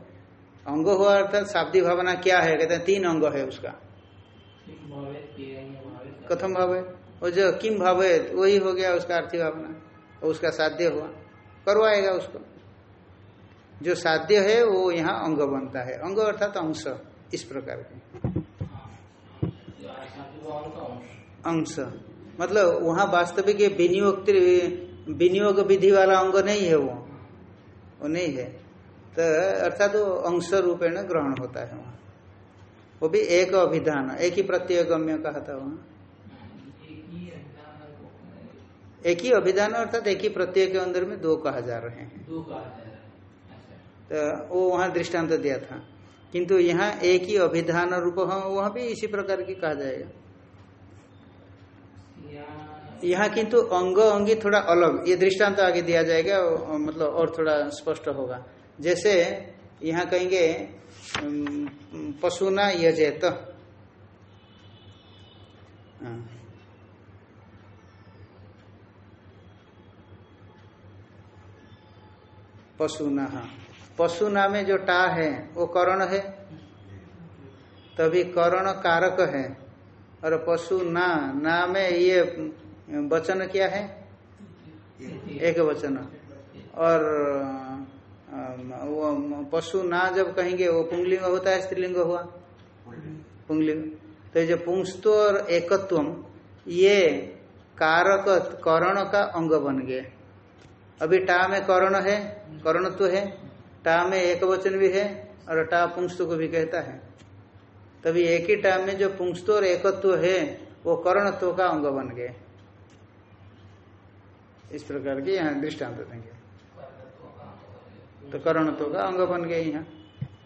अंग हुआ अर्थात शाब्दी भावना क्या है? कहते हैं तीन अंग है उसका। कथम भाव? है वो जो किम भाव है वही हो गया उसका आर्थिक भावना। और उसका साध्य हुआ। करवाएगा उसको। जो साध्य है वो यहाँ अंग बनता है। अंग अर्थात अंश इस प्रकार के। अंश। अंश। मतलब वहाँ वास्तविक ये विनियोग विनियोग विधि वाला अंग नहीं है वो। वो नहीं है। तो अर्थात वो अंश रूपेण ग्रहण होता है वहाँ। वो भी एक अभिधान एक ही प्रत्यय गम्य कहा था वहाँ। एक ही अभिधान अर्थात एक ही प्रत्यय के अंदर में दो कहा जा रहे हैं। अच्छा। तो वो वहाँ दृष्टांत दिया था। किंतु यहाँ एक ही अभिधान रूप वहाँ भी इसी प्रकार की कहा जाएगा। यहाँ यहाँ किंतु अंग अंगी थोड़ा अलग ये दृष्टांत तो आगे दिया जाएगा मतलब और थोड़ा स्पष्ट होगा। जैसे यहाँ कहेंगे पशुना यजेत। हाँ। पशुना हाँ। पशुना में जो टा है वो करण है? तभी करण कारक है। और पशु ना ना में ये वचन क्या है? एक वचन। और पशु ना जब कहेंगे, वो पुंगलिंग होता है, स्त्रीलिंग हुआ। पुंगलिंग। तो जो पुंस्तु और एकत्वम, ये कारक करण का अंग बन गए अभी टा में करण है, करणत्व है, टा में एक वचन भी है, और टा पुंस्तु को भी कहता है। तभी एक ही टा में जो पुंस्तु और एकत्व है, वो करणत्व का अंग बन गए इस प्रकार के यहाँ दृष्टांत देंगे। तो करणत्व का अंग बन गए यहाँ।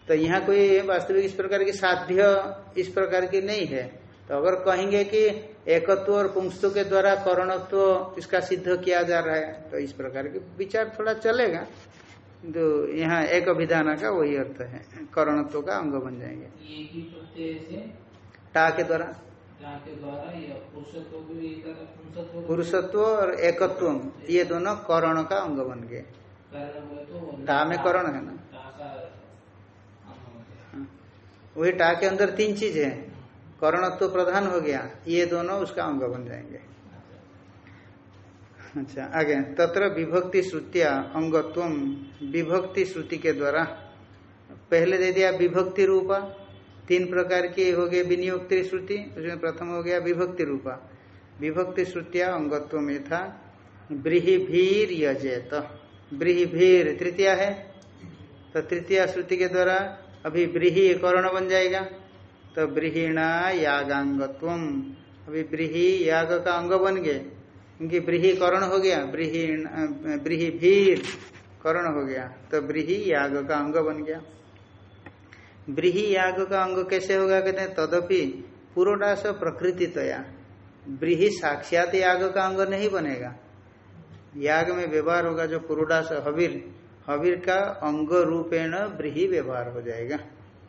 तो यहाँ कोई वास्तविक इस प्रकार की साध्य इस प्रकार की नहीं है। तो अगर कहेंगे कि एकत्व और पुंस्तु के द्वारा करणत्व इसका सिद्ध किया जा रहा है तो इस प्रकार के विचार थोड़ा चलेगा। तो यहाँ एक विधान का वही अर्थ है करणत्व का अंग बन जाएँगे। ये प्रत्यय से? टा के द्वारा। पुरुषत्व और एकत्व ये दोनों करण का अंग बन गए। कारण तो टा में करण है ना? हो। वही टा के अंदर तीन चीज़ है। करणत्व प्रधान हो गया। ये दोनों उसका अंग बन जाएँगे। अच्छा आगे। तत्र विभक्ति श्रुतिया अंगत्व विभक्ति श्रुति के द्वारा पहले दे दिया विभक्ति रूपा। तीन प्रकार की हो गए विनियोक्ति श्रुति, उसमें प्रथम हो गया विभक्ति रूपा। विभक्ति श्रुतिया अंगत्व में था ब्रीहिभीर यजेत ब्रीहिभीर तृतीया है। तो तृतीया श्रुति के द्वारा अभी ब्रीही कर्ण बन जाएगा। तो ब्रीहिणा यागांगत्व अभी ब्रीही याग का अंग बन गए क्योंकि ब्रीही करण हो गया। ब्रीही ब्रीही कर्ण हो गया। तो ब्रीही याग का अंग बन गया। ब्रीही याग का अंग कैसे होगा? कहते हैं तदपि पुरोडास प्रकृति तया ब्रीही साक्षात याग का अंग नहीं बनेगा। याग में व्यवहार होगा जो पुरोडास हबीर हबीर का अंग रूपेण ब्रीही व्यवहार हो जाएगा।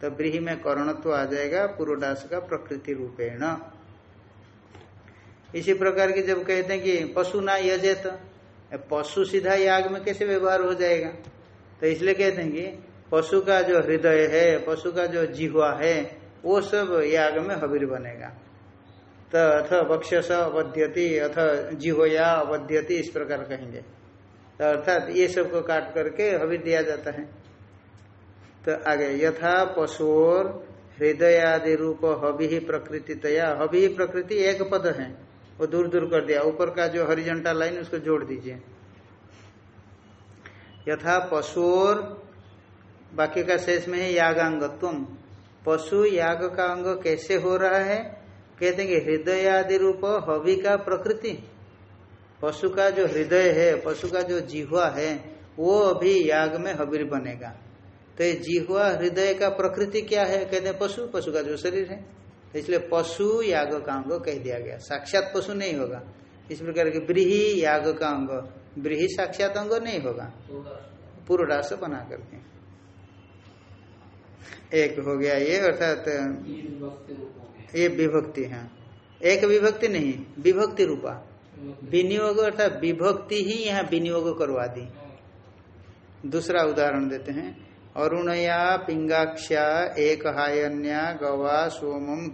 तो ब्रीही में करणत्व आ जाएगा पुरोडास का प्रकृति रूपेण। इसी प्रकार की जब कहते हैं कि पशु ना यजेत पशु सीधा याग में कैसे व्यवहार हो जाएगा? तो इसलिए कहते हैं कि पशु का जो हृदय है, पशु का जो जिह्वा है, वो सब याग में हबीर बनेगा। तो अथ वक्षस अवध्यति अथ, जिहोया अवध्यति इस प्रकार कहेंगे। तो अर्थात ये सबको काट करके हबीर दिया जाता है। तो आगे, यथा पशुर हृदय आदि रूप हवि ही प्रकृति तया हवि ही प्रकृति एक पद है, वो दूर दूर कर दिया। ऊपर का जो हरिजंटा लाइन उसको जोड़ दीजिए। यथा पशुर, बाकी का शेष में है यागांगत्व पशु याग का अंग कैसे हो रहा है? कहते हैं हृदय आदि रूप हवि का प्रकृति। पशु का जो हृदय है, पशु का जो जिह्वा है, वो अभी याग में हबीर बनेगा। तो ये जिह्वा हृदय का प्रकृति क्या है? कहते हैं पशु। पशु का जो शरीर है। तो इसलिए पशु याग का अंग कह दिया गया। साक्षात पशु नहीं होगा। इस प्रकार के ब्रीही याग का अंग, ब्रीही साक्षात अंग नहीं होगा। पूर्व राष्ट्र बना करके। एक हो गया ये, अर्थात ये विभक्ति हो। एक विभक्ति नहीं, विभक्ति रूपा। विनियोग अर्थात विभक्ति ही यहाँ विनियोग करवा दी दूसरा उदाहरण देते हैं। अरुणया पिंगाक्षा एक हायन्या गवा सोमम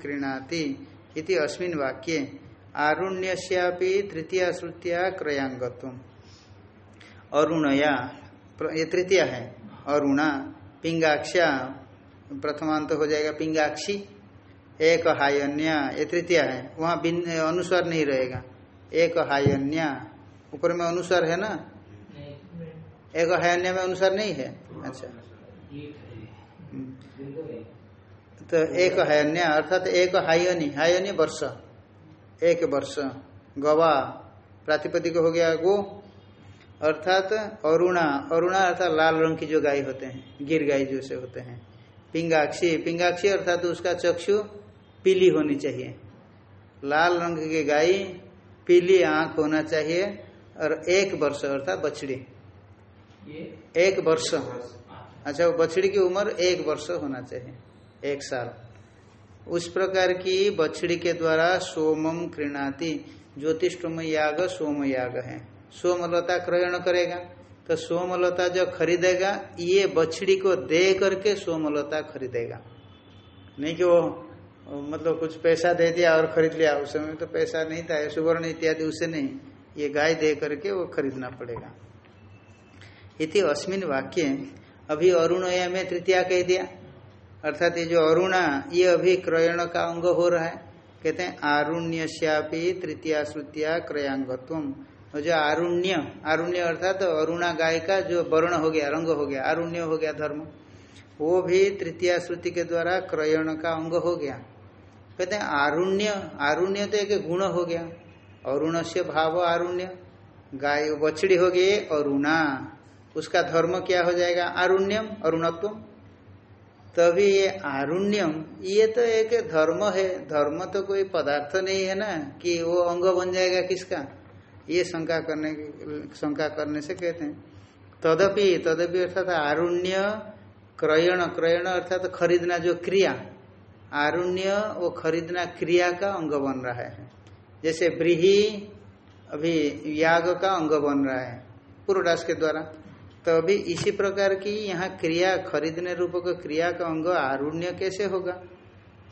इति अस्मिन वाक्ये। आरुण्यस्यापि तृतीया श्रुतिया क्रयांगत्व अरुणया ये तृतीया है। अरुणा पिंगाक्षा प्रथमांत हो जाएगा पिंगाक्षी। एक हायन्या, ये तृतीया है। वहाँ बिन अनुस्वार नहीं रहेगा। एक हायन्या। ऊपर में अनुस्वार है ना? एक हायन्या में अनुसार नहीं है? अच्छा। तो एक हायन्या, अर्थात एक हायनी हायनी वर्ष। एक वर्ष। गवा, प्रातिपदिक हो गया गो। अर्थात अरुणा अरुणा अर्थात लाल रंग की जो गाय होते हैं, गिर गाय जो से होते हैं। पिंगाक्षी पिंगाक्षी अर्थात उसका चक्षु पीली होनी चाहिए। लाल रंग की गाय पीली आँख होना चाहिए और एक वर्ष अर्थात बछड़ी। एक वर्ष। अच्छा वो बछड़ी की उम्र एक वर्ष होना चाहिए एक साल। उस प्रकार की बछड़ी के द्वारा सोमम कृणाति ज्योतिषोम याग सोम याग है। सोमलता क्रयण करेगा तो सोमलता जो खरीदेगा ये बछड़ी को दे करके सोमलता खरीदेगा। नहीं कि वो वो मतलब कुछ पैसा दे दिया और खरीद लिया, उस समय तो पैसा नहीं था सुवर्ण इत्यादि उसे नहीं, ये गाय दे करके वो खरीदना पड़ेगा। इति अस्मिन वाक्य, अभी अरुणया में तृतीया कह दिया। अर्थात ये जो अरुणा, ये अभी क्रयण का अंग हो रहा है। कहते हैं आरुण्यश्यापी तृतीया श्रुतिया क्रयांगत्व और जो आरुण्य आरुण्य अर्थात तो अरुणा गाय का जो वर्ण हो गया, रंग हो गया, आरुण्य हो गया धर्म, वो भी तृतीय श्रुति के द्वारा क्रयण का अंग हो गया। कहते हैं आरुण्य आरुण्य तो एक गुण हो गया। अरुण से भाव आरुण्य। गाय बछड़ी हो गई अरुणा। उसका धर्म क्या हो जाएगा? आरुण्यम अरुणत्व तभी ये आरुण्यम, ये तो एक धर्म है। धर्म तो कोई पदार्थ नहीं है ना, कि वो अंग बन जाएगा किसका? ये शंका करने शंका करने से कहते हैं। तदपि तदपि अर्थात आरुण्य, क्रयण क्रयण अर्थात खरीदना जो क्रिया आरुण्य वो खरीदना क्रिया का अंग बन रहा है। जैसे ब्रीही अभी याग का अंग बन रहा है पूर्वदास के द्वारा। तो अभी इसी प्रकार की यहाँ क्रिया, खरीदने रूप का क्रिया का अंग आरुण्य कैसे होगा?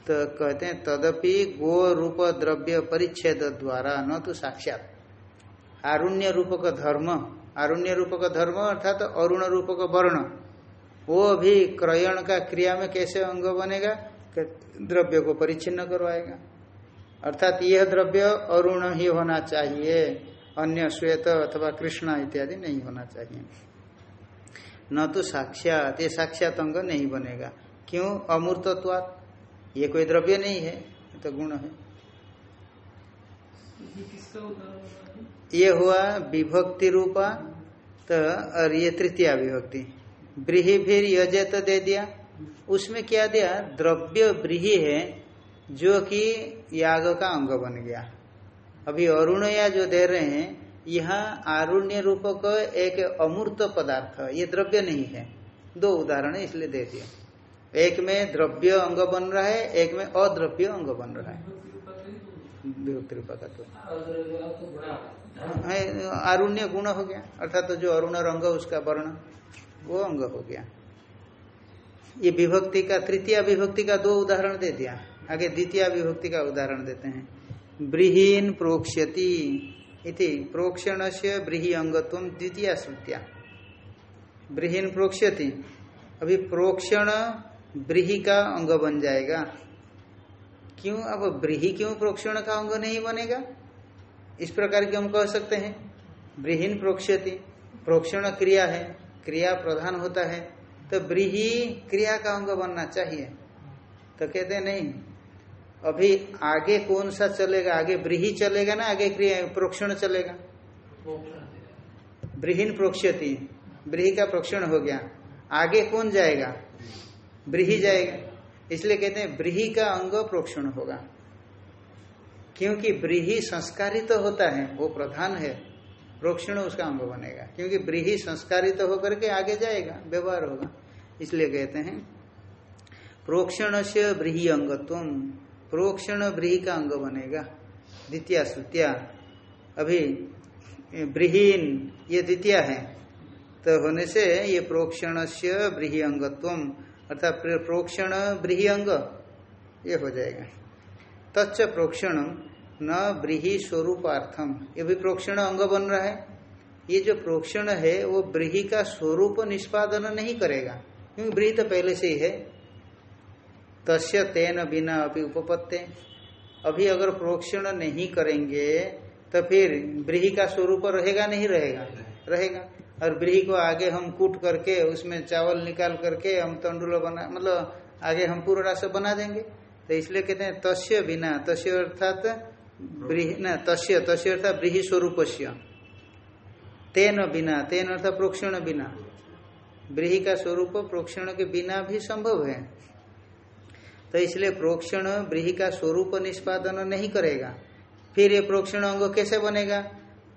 तो कहते हैं, तदपि गो रूप द्रव्य परिच्छेद द्वारा न तो साक्षात। आरुण्य रूप का धर्म, आरुण्य रूप का धर्म अर्थात तो अरुण रूप का वर्ण, वो भी क्रयण का क्रिया में कैसे अंग बनेगा? द्रव्य को परिच्छिन्न करवाएगा। अर्थात यह द्रव्य अरुण ही होना चाहिए अन्य श्वेत अथवा कृष्ण इत्यादि नहीं होना चाहिए। न तो साक्षात ये साक्षात अंग नहीं बनेगा। क्यों? अमूर्तत्वात। ये कोई द्रव्य नहीं है तो गुण है। ये हुआ विभक्ति रूपा तो और ये तृतीय विभक्ति। ब्रीही फिर तो दे दिया। उसमें क्या दिया? द्रव्य ब्रीही है, जो कि याग का अंग बन गया। अभी अरुण या जो दे रहे हैं, यहाँ आरुण्य रूप का एक अमूर्त पदार्थ ये द्रव्य नहीं है। दो उदाहरण इसलिए दे दिया। एक में द्रव्य अंग बन रहा है, एक में अद्रव्य अंग बन रहा है। आरुण्य गुण हो गया अर्थात तो जो अरुण रंग उसका वर्ण वो अंग हो गया ये विभक्ति का, तृतीय विभक्ति का दो उदाहरण दे दिया। आगे द्वितीय विभक्ति का उदाहरण देते हैं। ब्रीहीन प्रोक्ष्यति इति प्रोक्षण से ब्रीही अंगत्व द्वितीय श्रुतिया। ब्रीहीन प्रोक्ष्यति, अभी प्रोक्षण ब्रीही का अंग बन जाएगा। क्यों? अब ब्रीही क्यों प्रोक्षण का अंग नहीं बनेगा? इस प्रकार की हम कह सकते हैं। ब्रीहीन प्रोक्षति प्रोक्षण क्रिया है, क्रिया प्रधान होता है। तो ब्रीही क्रिया का अंग बनना चाहिए। तो कहते नहीं, अभी आगे कौन सा चलेगा? आगे ब्रीही चलेगा ना? आगे क्रिया, प्रोक्षण चलेगा? ब्रीहीन प्रोक्षति ब्रीही का प्रोक्षण हो गया। आगे कौन जाएगा? ब्रीही जाएगा। इसलिए कहते हैं, ब्रीही का अंग प्रोक्षण होगा। क्योंकि ब्रीही संस्कारित तो होता है, वो प्रधान है। प्रोक्षण उसका अंग बनेगा। क्योंकि ब्रीही संस्कारित तो होकर के आगे जाएगा, व्यवहार होगा। इसलिए कहते हैं प्रोक्षण से ब्रीही अंगत्व, प्रोक्षण ब्रीही का अंग बनेगा। द्वितीय श्रुतिया, अभी ब्रीहीन, ये द्वितीय है। तो होने से ये प्रोक्षण से ब्रीही अंगत्व, अर्थात प्रोक्षण ब्रीही अंग, ये हो जाएगा। तच्च प्रोक्षण न ब्रीही स्वरूपार्थम। ये भी प्रोक्षण अंग बन रहा है। ये जो प्रोक्षण है, वो ब्रीही का स्वरूप निष्पादन नहीं करेगा। क्योंकि ब्रीही तो पहले से ही है। तस्य तेन बिना अभी उपपत्ते। अभी अगर प्रोक्षण नहीं करेंगे तो फिर ब्रीही का स्वरूप रहेगा नहीं रहेगा? रहेगा। और ब्रीही को आगे हम कूट करके, उसमें चावल निकाल करके हम तंडुल बना मतलब आगे हम पूरा राष्ट्र बना देंगे। तो इसलिए कहते हैं तस्य बिना, तस्य अर्थात तस्य तस्य अर्थात ब्रीही स्वरूप तेन बिना, तेन अर्थात प्रोक्षण बिना। ब्रीही का स्वरूप प्रोक्षण के बिना भी संभव है। तो इसलिए प्रोक्षण ब्रीही का स्वरूप निष्पादन नहीं करेगा। फिर ये प्रोक्षण अंग कैसे बनेगा?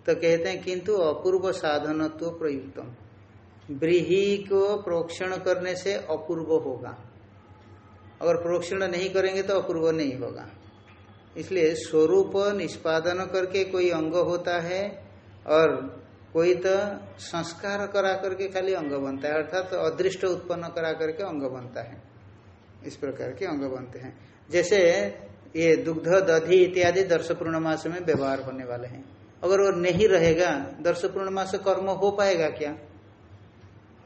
तो कहते हैं, किंतु अपूर्व साधनत्व प्रयुक्तम। ब्रीही को प्रोक्षण करने से अपूर्व होगा। अगर प्रोक्षण नहीं करेंगे तो अपूर्व नहीं होगा। इसलिए स्वरूप निष्पादन करके कोई अंग होता है और कोई तो संस्कार करा करके खाली अंग बनता है, अर्थात तो अदृष्ट उत्पन्न करा करके अंग बनता है। इस प्रकार के अंग बनते हैं। जैसे ये दुग्ध, दधि इत्यादि दर्श पूर्णमास में व्यवहार होने वाले हैं। अगर वो नहीं रहेगा, दर्श पूर्णमास कर्म हो पाएगा क्या?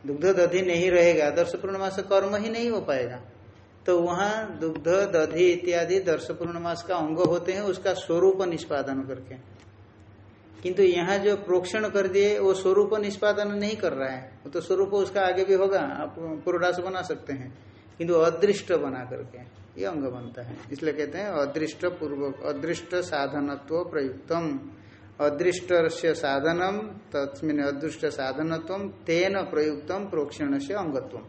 दुग्ध, दधि नहीं रहेगा, दर्श पूर्णमास कर्म ही नहीं हो पाएगा। तो वहाँ दुग्ध, दधि इत्यादि दर्श पूर्णमास का अंग होते हैं, उसका स्वरूप निष्पादन करके। किंतु यहाँ जो प्रोक्षण कर दिए, वो स्वरूप निष्पादन नहीं कर रहा है। वो तो स्वरूप उसका आगे भी होगा, आप पूर्वरास बना सकते हैं। किंतु अदृष्ट बना करके, ये अंग बनता है। इसलिए कहते हैं, अदृष्ट पूर्व, अदृष्ट साधनत्व प्रयुक्तम। अदृष्ट से साधनम, तस्मिन अदृष्ट साधनत्व, तेन प्रयुक्तम प्रोक्षण से अंगत्व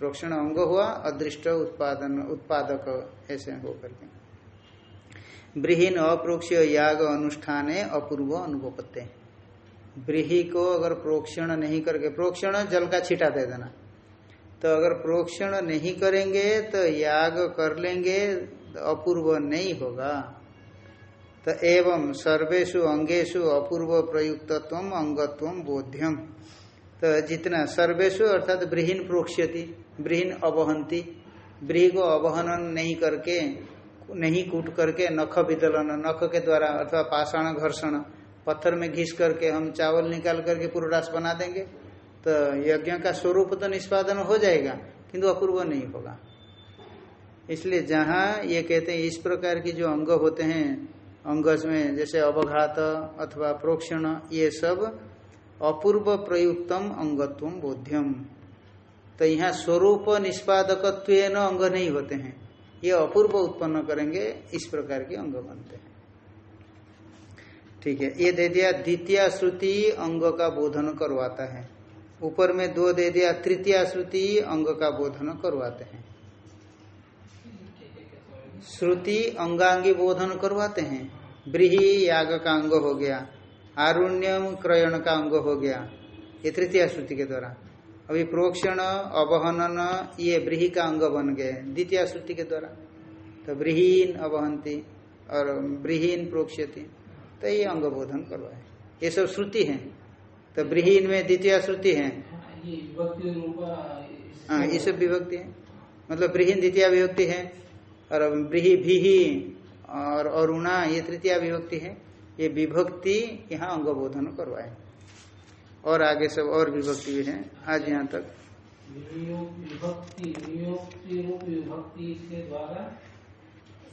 प्रोक्षण अंग हुआ, अदृष्ट उत्पादन, उत्पादक ऐसे होकर के ब्रीहीन अप्रोक्ष याग अनुष्ठान अपूर्व अनुभवते ब्रीही को अगर प्रोक्षण नहीं करके, प्रोक्षण जल का छिटा दे देना। तो अगर प्रोक्षण नहीं करेंगे तो याग कर लेंगे तो अपूर्व नहीं होगा। तो एवं सर्वेशु अंगेशु अपूर्व प्रयुक्तत्व, अंगत्व बोध्यम तो जितना सर्वेशु अर्थात ब्रीहीन प्रोक्ष्यति ब्रीहीन अवहंती ब्रीही को अवहनन नहीं करके, नहीं कूट करके नख विदलन, नख के द्वारा अथवा पाषाण घर्षण, पत्थर में घिस करके हम चावल निकाल करके पूर्वरास बना देंगे तो यज्ञ का स्वरूप तो निष्पादन हो जाएगा, किंतु अपूर्व नहीं होगा। इसलिए जहाँ ये कहते हैं, इस प्रकार की जो अंग होते हैं अंगज में जैसे अवघात अथवा प्रोक्षण, ये सब अपूर्व प्रयुक्तम अंगत्व बोध्यम। तो यहाँ स्वरूप निष्पादकत्व अंग नहीं होते हैं। ये अपूर्व उत्पन्न करेंगे, इस प्रकार के अंग बनते हैं। ठीक है, ये दे दिया, द्वितीय श्रुति अंग का बोधन करवाता है। ऊपर में दो दे दिया, तृतीय श्रुति अंग का बोधन करवाते हैं। श्रुति अंगांगी बोधन करवाते हैं। ब्रीही याग का अंग हो गया, आरुण्यम क्रयण का अंग हो गया। ये तृतीय श्रुति के द्वारा। अभी प्रोक्षण अवहनन, ये ब्रीही का अंग बन गए, द्वितीय श्रुति के द्वारा। तो ब्रीहीन अवहंती और ब्रीहीन प्रोक्षति तो ये अंग बोधन करवाए। ये सब श्रुति है। तो ब्रीहीन में द्वितीय श्रुति है। हाँ ये सब विभक्ति है। मतलब ब्रीहीन द्वितीय विभक्ति है और ब्रीही भी और अरुणा, ये तृतीय विभक्ति है। ये विभक्ति यहाँ अंग बोधन करवाए। और आगे सब और विभक्ति भी है, आज यहाँ तक। विभक्ति के द्वारा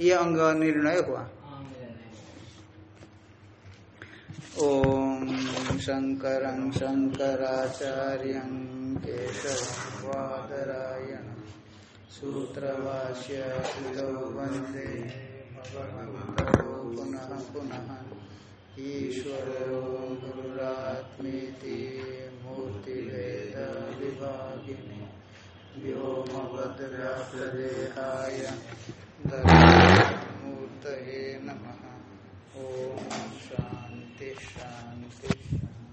ये अंग निर्णय हुआ। ओम शंकर शंकराचार्य केशवादरायण सूत्रभाष्य वंदे पुनः पुनः। ईश्वरो गुरुरात्मेति मूर्तिभेद विभागिनि व्योमभद्राप्रदेहाय मूर्तये नमः। ॐ शान्ति शांति शांति